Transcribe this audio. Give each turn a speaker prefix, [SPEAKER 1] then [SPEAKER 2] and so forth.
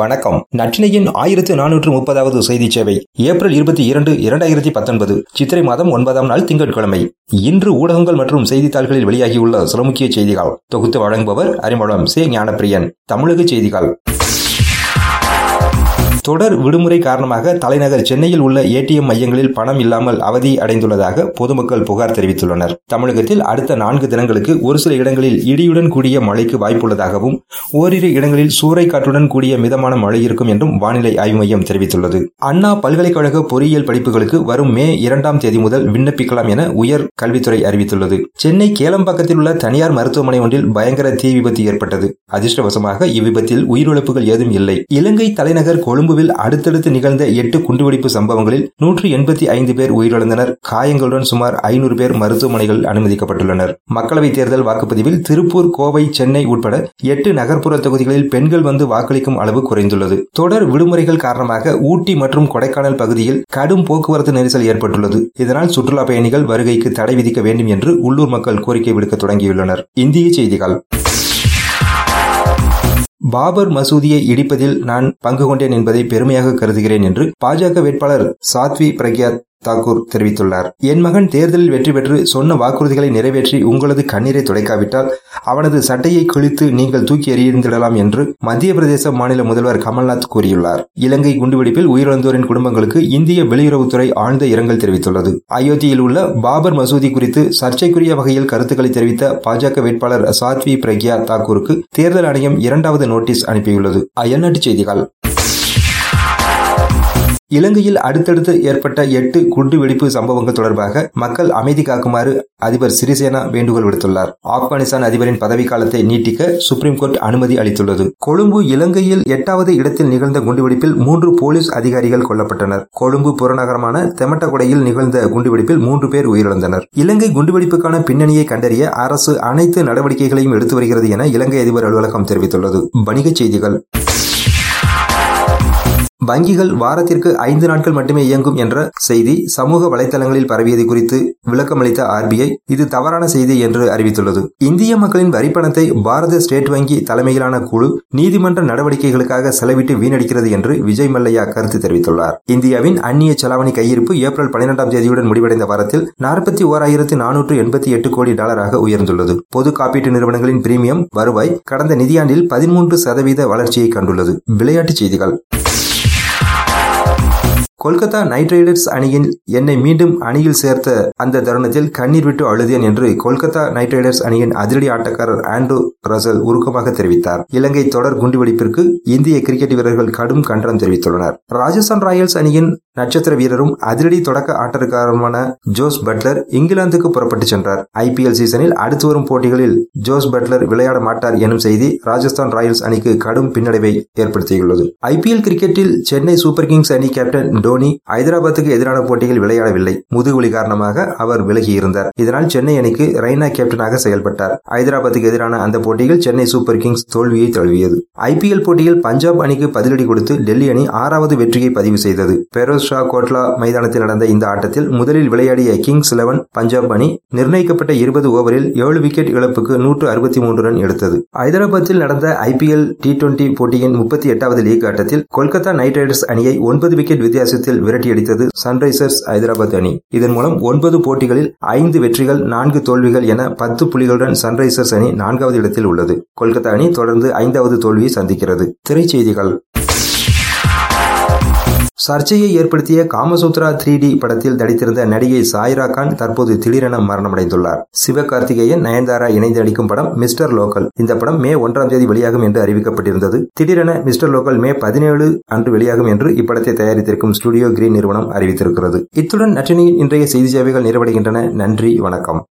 [SPEAKER 1] வணக்கம். நற்றினையின் ஆயிரத்து நானூற்று முப்பதாவது செய்தி சேவை ஏப்ரல் இருபத்தி இரண்டு இரண்டாயிரத்தி பத்தொன்பது சித்திரை மாதம் ஒன்பதாம் நாள் திங்கட்கிழமை. இன்று ஊடகங்கள் மற்றும் செய்தித்தாள்களில் வெளியாகியுள்ள சில முக்கிய செய்திகள். தொகுத்து வழங்குபவர் அறிமுகம் சே ஞானப்பிரியன். தமிழக செய்திகள். தொடர் விடுமுறை காரணமாக தலைநகர் சென்னையில் உள்ள ஏடிஎம் மையங்களில் பணம் இல்லாமல் அவதி அடைந்துள்ளதாக பொதுமக்கள் புகார் தெரிவித்துள்ளனர். தமிழகத்தில் அடுத்த நான்கு தினங்களுக்கு ஒரு சில இடங்களில் இடியுடன் கூடிய மழைக்கு வாய்ப்புள்ளதாகவும் ஓரிரு இடங்களில் சூறைக்காற்றுடன் கூடிய மிதமான மழை இருக்கும் என்றும் வானிலை ஆய்வு மையம் தெரிவித்துள்ளது. அண்ணா பல்கலைக்கழக பொறியியல் படிப்புகளுக்கு வரும் மே இரண்டாம் தேதி முதல் விண்ணப்பிக்கலாம் என உயர் கல்வித்துறை அறிவித்துள்ளது. சென்னை கேளம்பாக்கத்தில் உள்ள தனியார் மருத்துவமனை ஒன்றில் பயங்கர தீ விபத்து ஏற்பட்டது. அதிர்ஷ்டவசமாக இவ்விபத்தில் உயிரிழப்புகள் ஏதும் இல்லை. இலங்கை தலைநகர் கொழும்பு கொழும்புவில் அடுத்தடுத்து நிகழ்ந்த எட்டு குண்டுவெடிப்பு சம்பவங்களில் நூற்றி எண்பத்தி ஐந்து பேர் உயிரிழந்தனர். காயங்களுடன் சுமார் ஐநூறு பேர் மருத்துவமனைகளில் அனுமதிக்கப்பட்டுள்ளனர். மக்களவைத் தேர்தல் வாக்குப்பதிவில் திருப்பூர் கோவை சென்னை உட்பட எட்டு நகர்ப்புற தொகுதிகளில் பெண்கள் வந்து வாக்களிக்கும் அளவு குறைந்துள்ளது. தொடர் விடுமுறைகள் காரணமாக ஊட்டி மற்றும் கொடைக்கானல் பகுதியில் கடும் போக்குவரத்து நெரிசல் ஏற்பட்டுள்ளது. இதனால் சுற்றுலா பயணிகள் வருகைக்கு தடை விதிக்க வேண்டும் என்று உள்ளூர் மக்கள் கோரிக்கை விடுக்க தொடங்கியுள்ளனர். இந்திய செய்திகள். பாபர் மசூதியை இடிப்பதில் நான் பங்கு கொண்டேன் என்பதை பெருமையாக கருதுகிறேன் என்று பாஜக வேட்பாளர் சாத்வி பிரக்யாத் தாக்கூர் தெரிவித்துள்ளார். என் மகன் தேர்தலில் வெற்றி பெற்று சொன்ன வாக்குறுதிகளை நிறைவேற்றி உங்களது கண்ணீரை துடைக்காவிட்டால் அவனது சட்டையை கிழித்து நீங்கள் தூக்கி எறிந்திடலாம் என்று மத்திய பிரதேச மாநில முதல்வர் கமல்நாத் கூறியுள்ளார். இலங்கை குண்டுவெடிப்பில் உயிரிழந்தோரின் குடும்பங்களுக்கு இந்திய வெளியுறவுத்துறை ஆழ்ந்த இரங்கல் தெரிவித்துள்ளது. அயோத்தியில் உள்ள பாபர் மசூதி குறித்து சர்ச்சைக்குரிய வகையில் கருத்துக்களை தெரிவித்த பாஜக வேட்பாளர் சாத்வி பிரக்யா தாக்கூருக்கு தேர்தல் ஆணையம் இரண்டாவது நோட்டீஸ் அனுப்பியுள்ளது. அயல்நாட்டு செய்திகள். இலங்கையில் அடுத்தடுத்து ஏற்பட்ட எட்டு குண்டுவெடிப்பு சம்பவங்கள் தொடர்பாக மக்கள் அமைதி காக்குமாறு அதிபர் சிறிசேனா வேண்டுகோள் விடுத்துள்ளார். ஆப்கானிஸ்தான் அதிபரின் பதவிக்காலத்தை நீட்டிக்க சுப்ரீம் கோர்ட் அனுமதி அளித்துள்ளது. கொழும்பு இலங்கையில் எட்டாவது இடத்தில் நிகழ்ந்த குண்டுவெடிப்பில் மூன்று போலீஸ் அதிகாரிகள் கொல்லப்பட்டனர். கொழும்பு புறநகரமான தெமட்டகொடையில் நிகழ்ந்த குண்டுவெடிப்பில் மூன்று பேர் உயிரிழந்தனர். இலங்கை குண்டுவெடிப்புக்கான பின்னணியை கண்டறிய அரசு அனைத்து நடவடிக்கைகளையும் எடுத்து வருகிறது என இலங்கை அதிபர் அலுவலகம் தெரிவித்துள்ளது. வணிகச் செய்திகள். வங்கிகள் வாரத்திற்கு ஐந்து நாட்கள் மட்டுமே இயங்கும் என்ற செய்தி சமூக வலைதளங்களில் பரவியது குறித்து விளக்கமளித்த ஆர்பிஐ இது தவறான செய்தி என்று அறிவித்துள்ளது. இந்திய மக்களின் வரிப்பணத்தை பாரத ஸ்டேட் வங்கி தலைமையிலான குழு நீதிமன்ற நடவடிக்கைகளுக்காக செலவிட்டு வீணடிக்கிறது என்று விஜய் மல்லையா கருத்து தெரிவித்துள்ளார். இந்தியாவின் அந்நிய செலாவணி கையிருப்பு ஏப்ரல் பனிரெண்டாம் தேதியுடன் முடிவடைந்த வாரத்தில் நாற்பத்தி ஓராயிரத்து நானூற்று எண்பத்தி எட்டு கோடி டாலராக உயர்ந்துள்ளது. பொது காப்பீட்டு நிறுவனங்களின் பிரீமியம் வருவாய் கடந்த நிதியாண்டில் பதிமூன்று சதவீத வளர்ச்சியை கண்டுள்ளது. விளையாட்டுச் செய்திகள். கொல்கத்தா நைட் ரைடர்ஸ் அணியின் என்னை மீண்டும் அணியில் சேர்த்த அந்த தருணத்தில் கண்ணீர் விட்டு அழுதேன் என்று கொல்கத்தா நைட் ரைடர்ஸ் அணியின் அதிரடி ஆட்டக்காரர் ஆண்ட்ரூ ரசல் உருக்கமாக தெரிவித்தார். இலங்கை தொடர் குண்டுவெடிப்பிற்கு இந்திய கிரிக்கெட் வீரர்கள் கடும் கண்டனம் தெரிவித்துள்ளனர். ராஜஸ்தான் ராயல்ஸ் அணியின் நட்சத்திர வீரரும் அதிரடி தொடக்க ஆட்டக்காரருமான ஜோஸ் பட்லர் இங்கிலாந்துக்கு புறப்பட்டு சென்றார். ஐபிஎல் சீசனில் அடுத்து வரும் போட்டிகளில் ஜோஸ் பட்லர் விளையாட மாட்டார் எனும் செய்தி ராஜஸ்தான் ராயல்ஸ் அணிக்கு கடும் பின்னடைவை ஏற்படுத்தியுள்ளது. ஐபிஎல் கிரிக்கெட்டில் சென்னை சூப்பர் கிங்ஸ் அணி கேப்டன் டோனி ஐதராபாத்துக்கு எதிரான போட்டியில் விளையாடவில்லை. முதுகுலி காரணமாக அவர் விலகியிருந்தார். இதனால் சென்னை அணிக்கு ரெய்னா கேப்டனாக செயல்பட்டார். ஐதராபாத்துக்கு எதிரான அந்த போட்டியில் சென்னை சூப்பர் கிங்ஸ் தோல்வியை தழுவியது. ஐபிஎல் போட்டியில் பஞ்சாப் அணிக்கு பதிலடி கொடுத்து டெல்லி அணி ஆறாவது வெற்றியை பதிவு செய்தது. பெரோஸ் ஷா கோட்லா மைதானத்தில் நடந்த இந்த ஆட்டத்தில் முதலில் விளையாடிய கிங்ஸ் லெவன் பஞ்சாப் அணி நிர்ணயிக்கப்பட்ட இருபது ஓவரில் ஏழு விக்கெட் இழப்புக்கு நூற்று அறுபத்தி மூன்று ரன் எடுத்தது. ஐதராபாத்தில் நடந்த ஐபிஎல் டி டுவெண்டி போட்டியின் முப்பத்தி எட்டாவது லீக் ஆட்டத்தில் கொல்கத்தா நைட் ரைடர்ஸ் அணியை ஒன்பது விக்கெட் வித்தியாசத்தில் விரட்டியடித்தது சன்ரைசர்ஸ் ஐதராபாத் அணி. இதன் மூலம் ஒன்பது போட்டிகளில் ஐந்து வெற்றிகள் நான்கு தோல்விகள் என பத்து புள்ளிகளுடன் சன்ரைசர்ஸ் அணி நான்காவது இடத்தில் உள்ளது. கொல்கத்தா அணி தொடர்ந்து ஐந்தாவது தோல்வியை சந்திக்கிறது. திரைச்செய்திகள். சர்ச்சையை ஏற்படுத்திய காமசூத்ரா த்ரீ டி படத்தில் நடித்திருந்த நடிகை சாய்ரா கான் தற்போது திடீரென மரணமடைந்துள்ளார். சிவகார்த்திகேயன் நயன்தாரா இணைந்து நடிக்கும் படம் மிஸ்டர் லோக்கல். இந்த படம் மே ஒன்றாம் தேதி வெளியாகும் என்று அறிவிக்கப்பட்டிருந்தது. திடீரென மிஸ்டர் லோக்கல் மே பதினேழு அன்று வெளியாகும் என்று இப்படத்தை தயாரித்திருக்கும் ஸ்டுடியோ கிரீன் நிறுவனம் அறிவித்திருக்கிறது. இத்துடன் நற்றினியின் இன்றைய செய்தி சேவைகள் நிறைவடைகின்றன. நன்றி வணக்கம்.